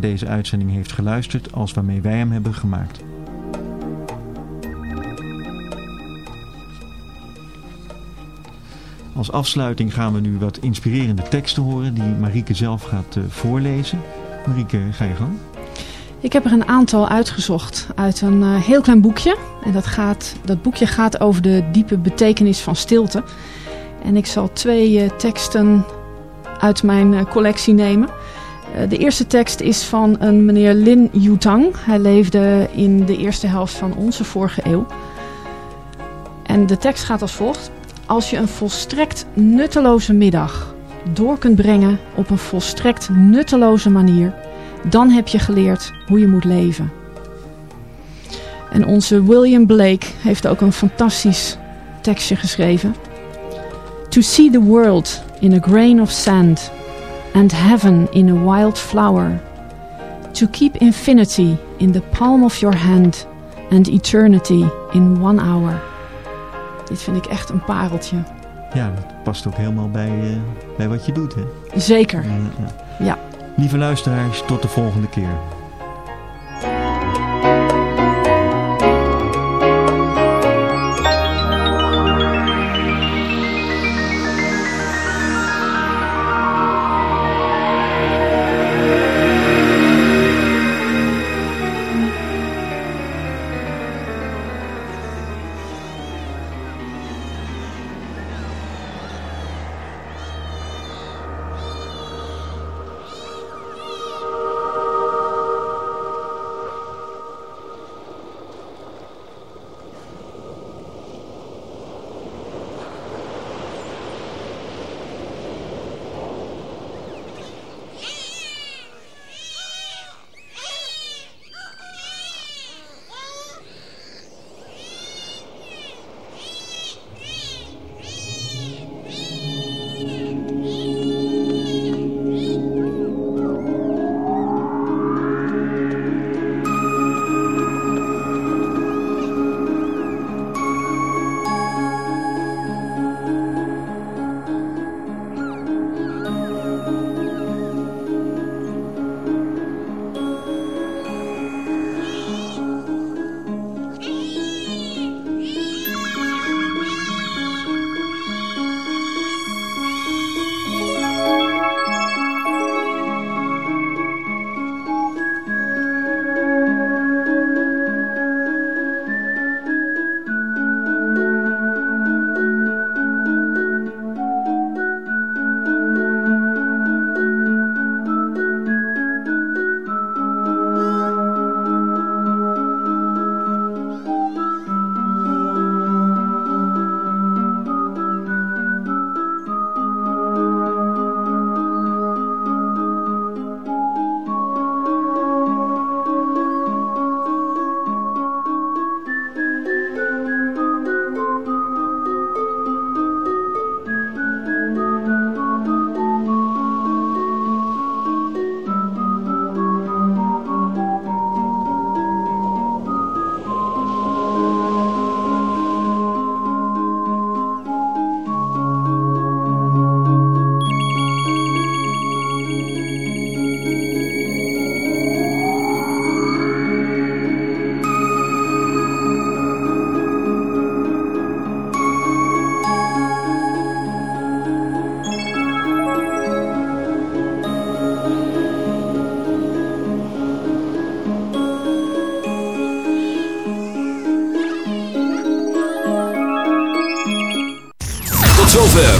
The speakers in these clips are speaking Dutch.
deze uitzending heeft geluisterd als waarmee wij hem hebben gemaakt. Als afsluiting gaan we nu wat inspirerende teksten horen die Marieke zelf gaat uh, voorlezen. Marieke, ga je gang. Ik heb er een aantal uitgezocht uit een uh, heel klein boekje. En dat, gaat, dat boekje gaat over de diepe betekenis van stilte. En ik zal twee uh, teksten uit mijn collectie nemen. De eerste tekst is van een meneer Lin Yutang. Hij leefde in de eerste helft van onze vorige eeuw. En de tekst gaat als volgt. Als je een volstrekt nutteloze middag door kunt brengen op een volstrekt nutteloze manier, dan heb je geleerd hoe je moet leven. En onze William Blake heeft ook een fantastisch tekstje geschreven. To see the world in a grain of sand and heaven in a wild flower. To keep infinity in the palm of your hand and eternity in one hour. Dit vind ik echt een pareltje. Ja, dat past ook helemaal bij, uh, bij wat je doet, hè? Zeker. ja. Lieve luisteraars, tot de volgende keer.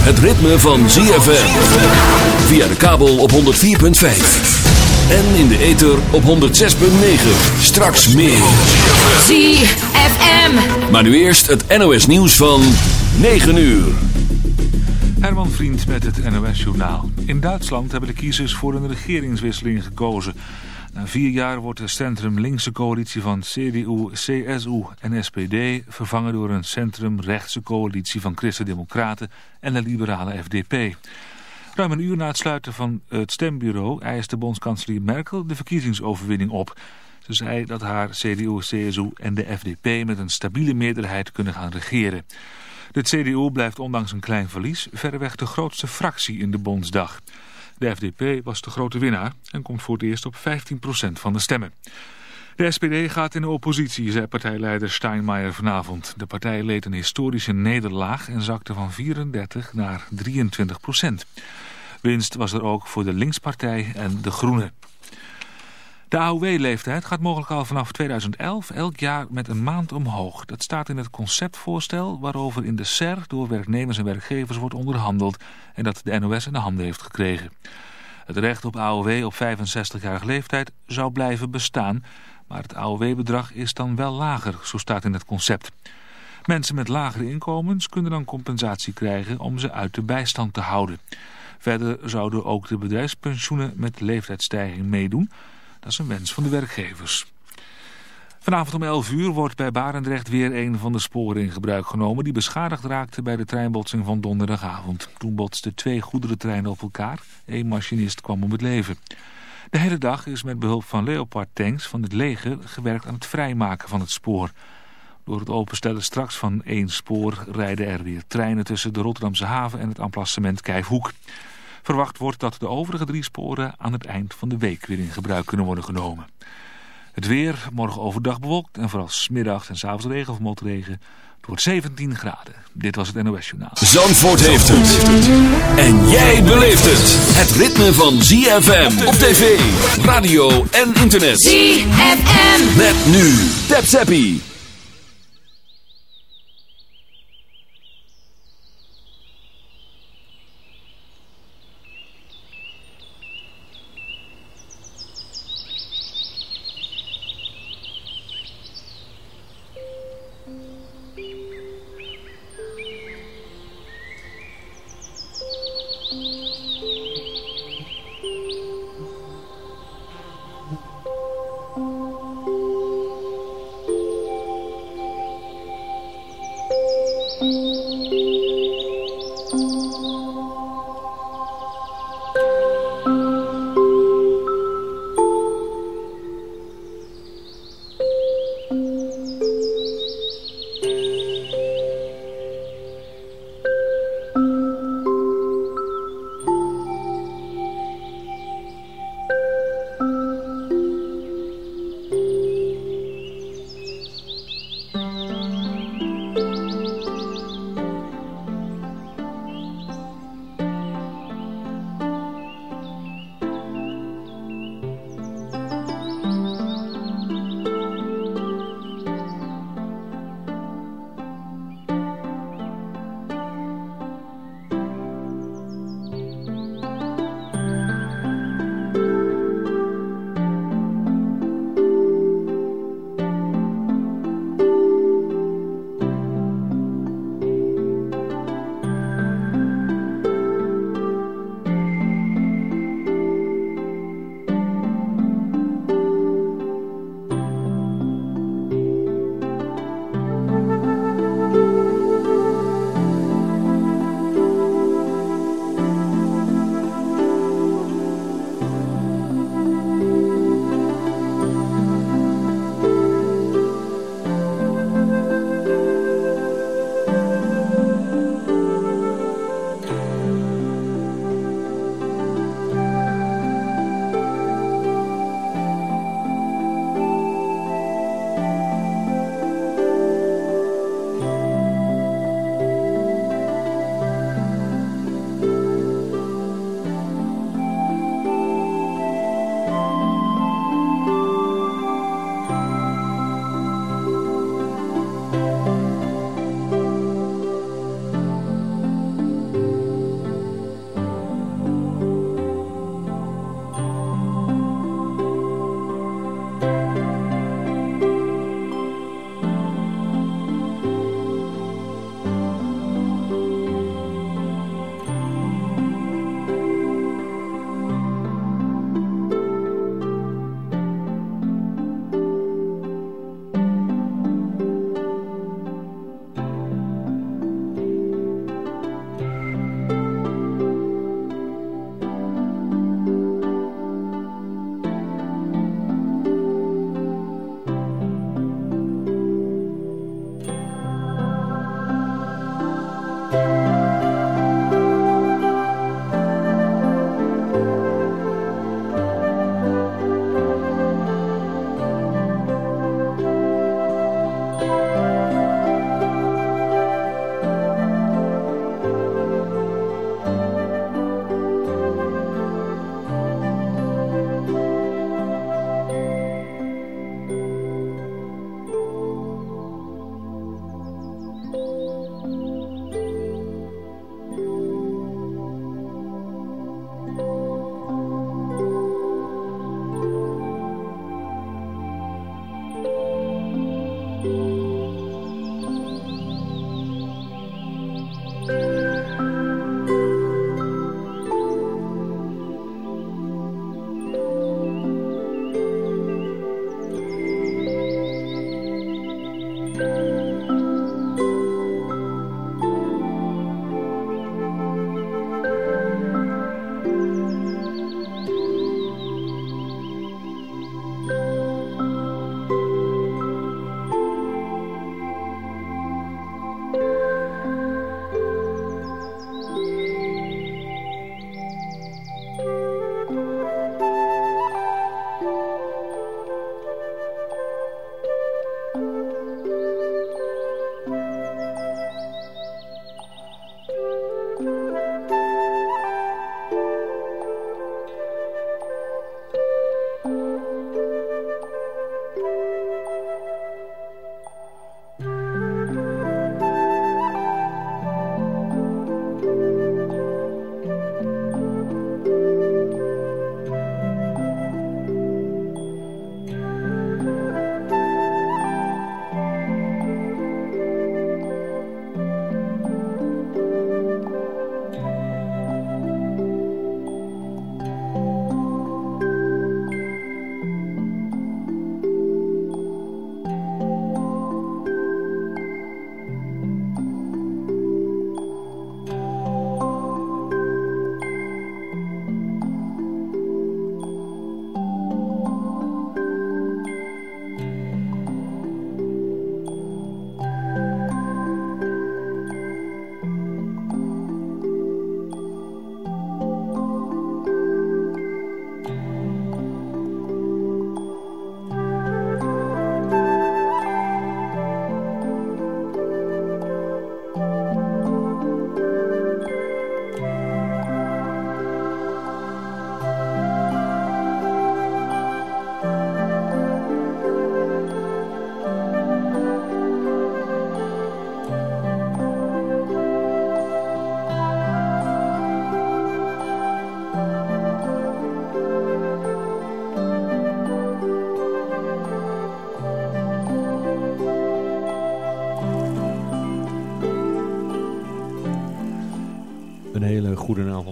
Het ritme van ZFM. Via de kabel op 104.5. En in de ether op 106.9. Straks meer. ZFM. Maar nu eerst het NOS nieuws van 9 uur. Herman Vriend met het NOS Journaal. In Duitsland hebben de kiezers voor een regeringswisseling gekozen... Na vier jaar wordt de centrum-linkse coalitie van CDU, CSU en SPD vervangen door een centrum-rechtse coalitie van Christen-Democraten en de liberale FDP. Ruim een uur na het sluiten van het stembureau eiste bondskanselier Merkel de verkiezingsoverwinning op. Ze zei dat haar CDU, CSU en de FDP met een stabiele meerderheid kunnen gaan regeren. De CDU blijft ondanks een klein verlies verreweg de grootste fractie in de Bondsdag. De FDP was de grote winnaar en komt voor het eerst op 15% van de stemmen. De SPD gaat in de oppositie, zei partijleider Steinmeier vanavond. De partij leed een historische nederlaag en zakte van 34 naar 23 procent. Winst was er ook voor de Linkspartij en de Groenen. De AOW-leeftijd gaat mogelijk al vanaf 2011 elk jaar met een maand omhoog. Dat staat in het conceptvoorstel waarover in de SER door werknemers en werkgevers wordt onderhandeld en dat de NOS in de handen heeft gekregen. Het recht op AOW op 65-jarige leeftijd zou blijven bestaan, maar het AOW-bedrag is dan wel lager, zo staat in het concept. Mensen met lagere inkomens kunnen dan compensatie krijgen om ze uit de bijstand te houden. Verder zouden ook de bedrijfspensioenen met leeftijdsstijging meedoen. Dat is een wens van de werkgevers. Vanavond om 11 uur wordt bij Barendrecht weer een van de sporen in gebruik genomen... die beschadigd raakte bij de treinbotsing van donderdagavond. Toen botsten twee goederentreinen op elkaar. Eén machinist kwam om het leven. De hele dag is met behulp van Leopard-tanks van het leger gewerkt aan het vrijmaken van het spoor. Door het openstellen straks van één spoor rijden er weer treinen tussen de Rotterdamse haven en het emplacement Kijfhoek. Verwacht wordt dat de overige drie sporen aan het eind van de week weer in gebruik kunnen worden genomen. Het weer, morgen overdag bewolkt en vooral smiddags en s'avonds regen of motregen. Het wordt 17 graden. Dit was het NOS Journaal. Zandvoort heeft het. En jij beleeft het. Het ritme van ZFM op tv, radio en internet. ZFM. Met nu. Tap Zappie.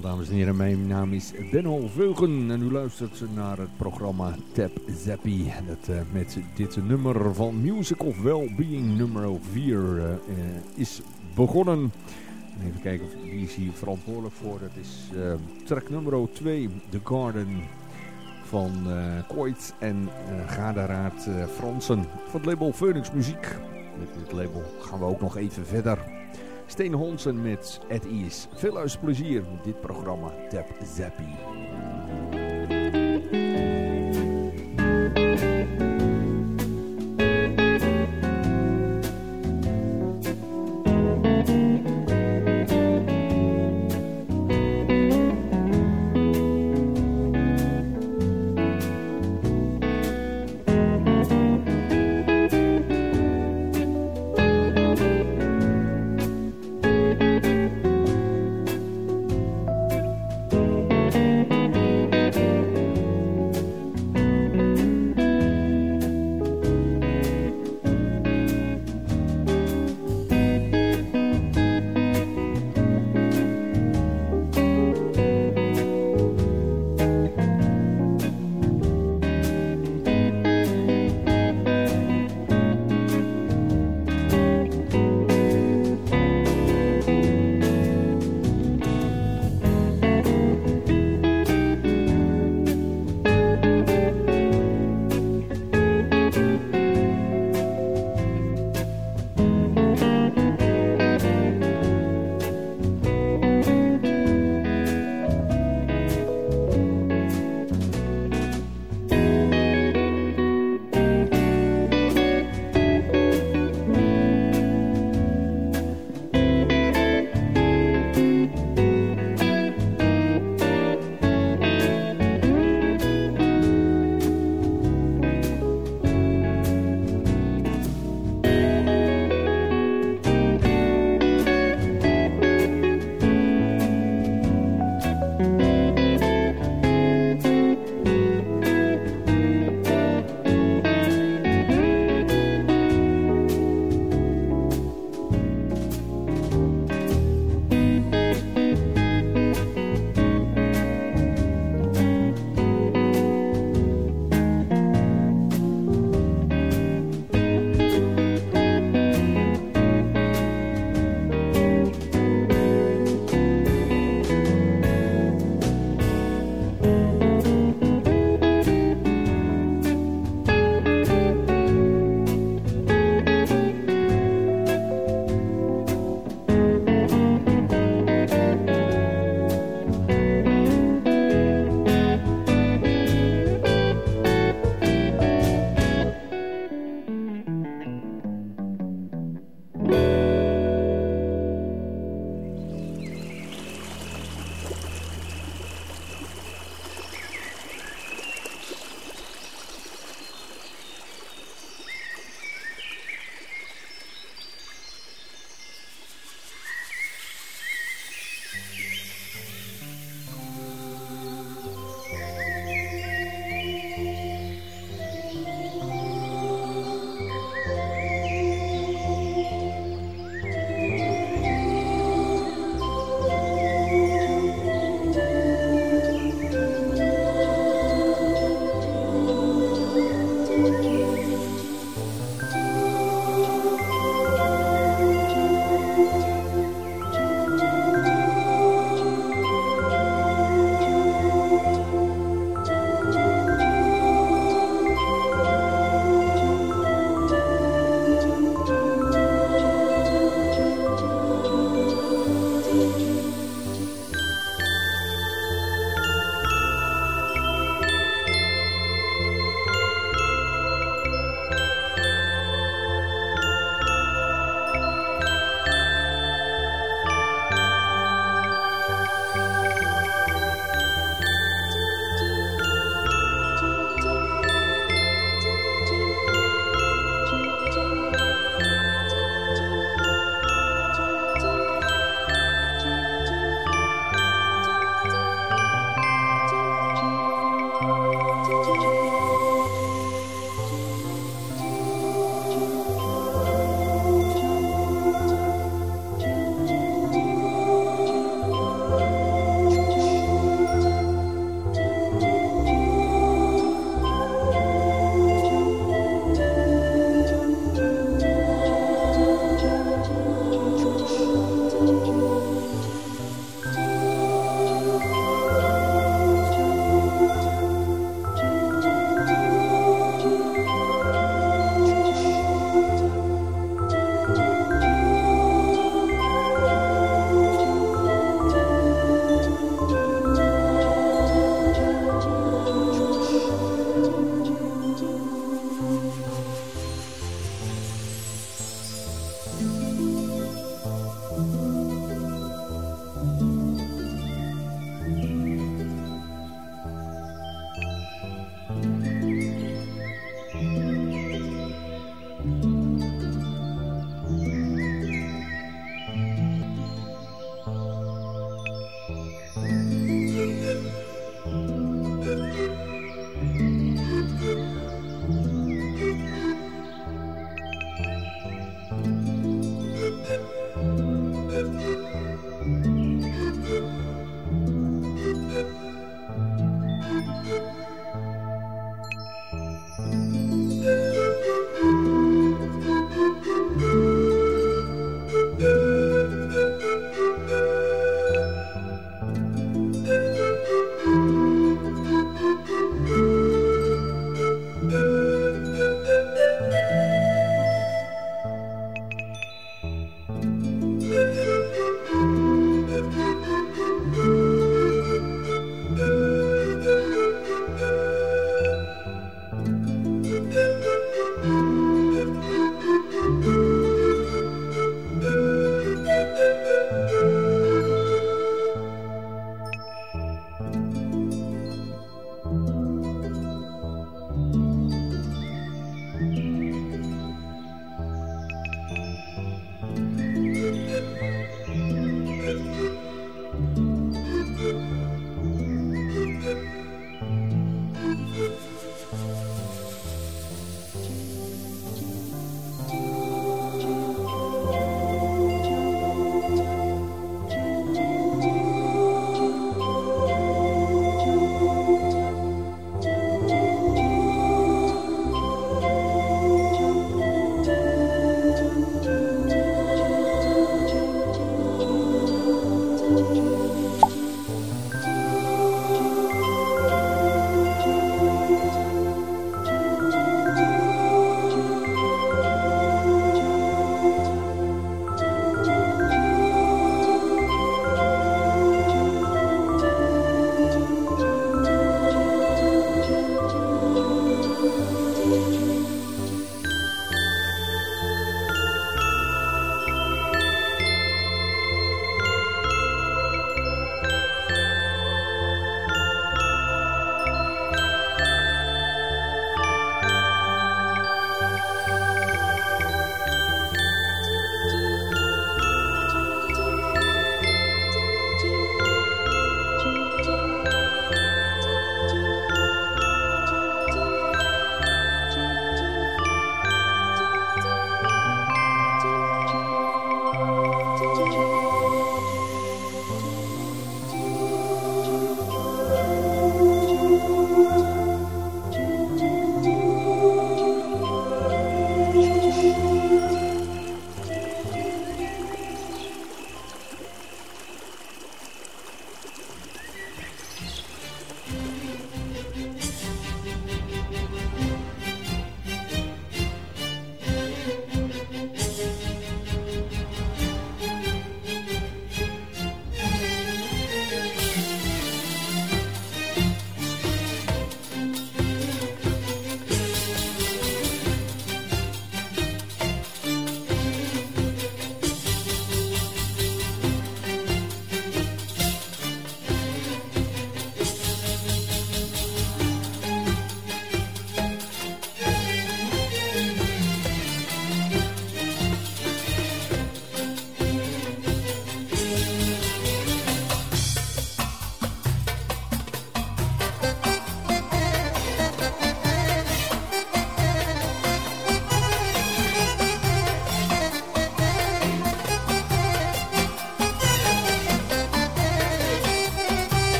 Dames en heren. Mijn naam is Benno Veugen en u luistert naar het programma Tap Zappie. Dat, uh, met dit nummer van Music of Wellbeing nummer 4 uh, uh, is begonnen. Even kijken wie is hier verantwoordelijk voor. Dat is track nummer 2, The Garden van uh, Koit en uh, Gaderaad uh, Fransen van het label Phoenix Muziek. Met dit label gaan we ook nog even verder. Steen Honsen met At Ease. Veel luisterplezier met dit programma Tap Zappie.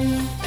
Bye.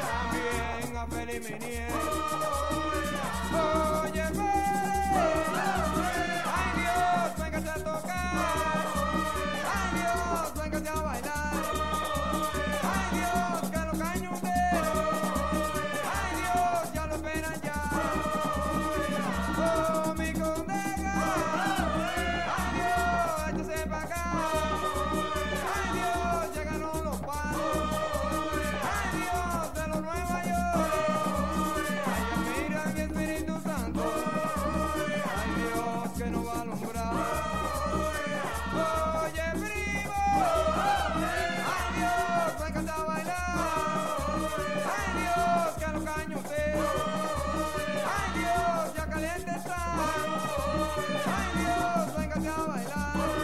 También a Feliz Ay Dios, venga acá a bailar.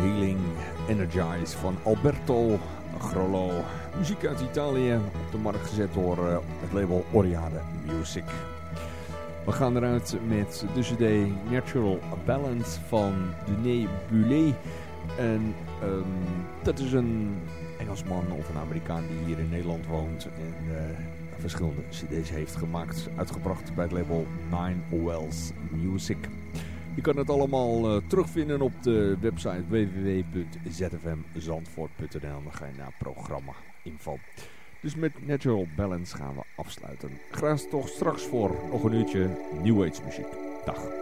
Healing Energize van Alberto Grollo. Muziek uit Italië op de markt gezet door uh, het label Oriade Music. We gaan eruit met de cd Natural Balance van Denis Bulet. En um, dat is een Engelsman of een Amerikaan die hier in Nederland woont en uh, verschillende cd's heeft gemaakt. Uitgebracht bij het label Nine Wells Music. Je kan het allemaal uh, terugvinden op de website www.zfmzandvoort.nl. Dan ga je naar programma info. Dus met Natural Balance gaan we afsluiten. Graag toch straks voor nog een uurtje New Age muziek. Dag.